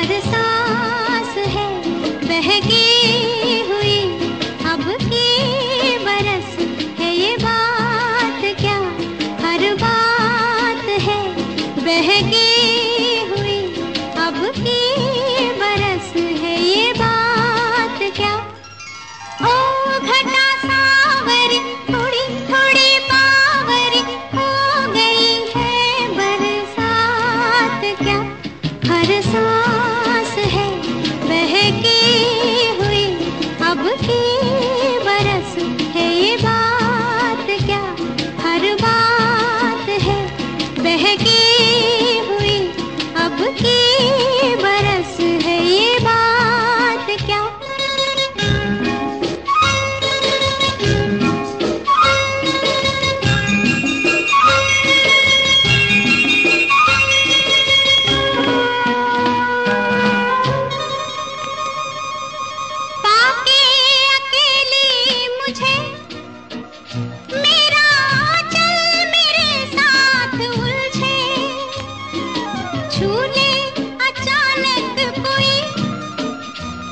हर सांस है, बहकी हुई। अब की बरस है ये बात क्या? हर बात है, बहकी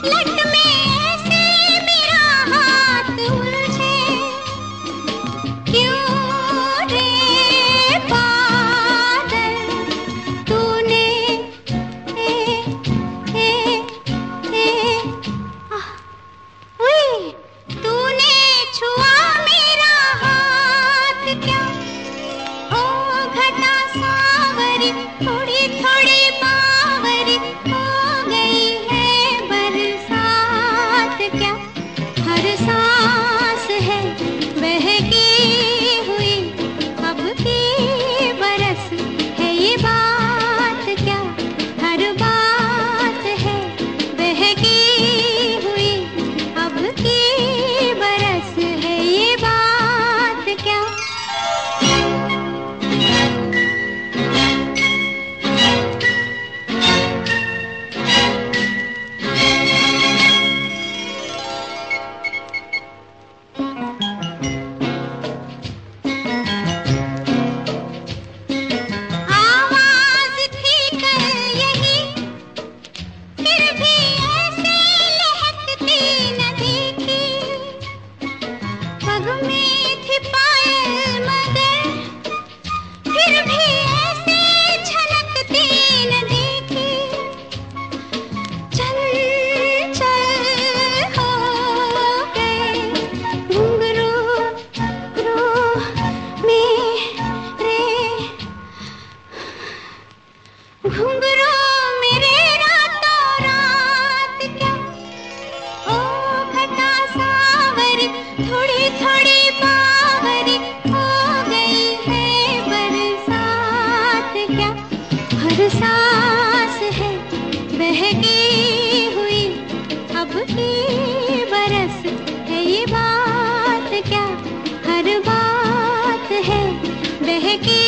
लट थोड़ी थोड़ी गई है क्या? हर है हुई, अब की बरस है ये बात क्या? हर बात है बहकी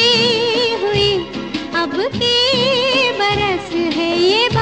हुई, अब की बरस है ये बात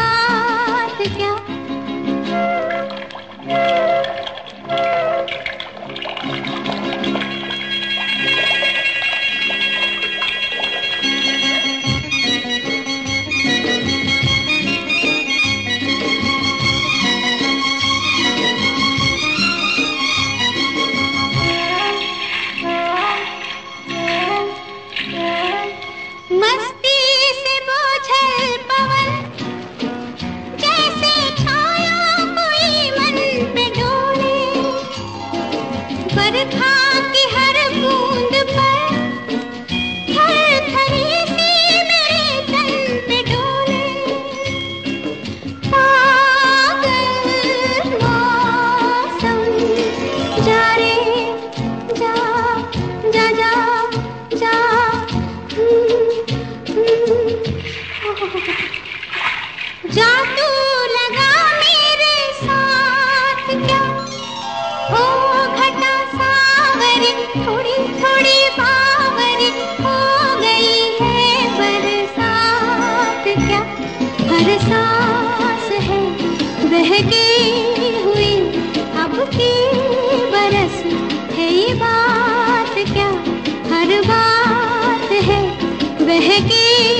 अब बरस। है ये बात क्या? हर बात है। बहके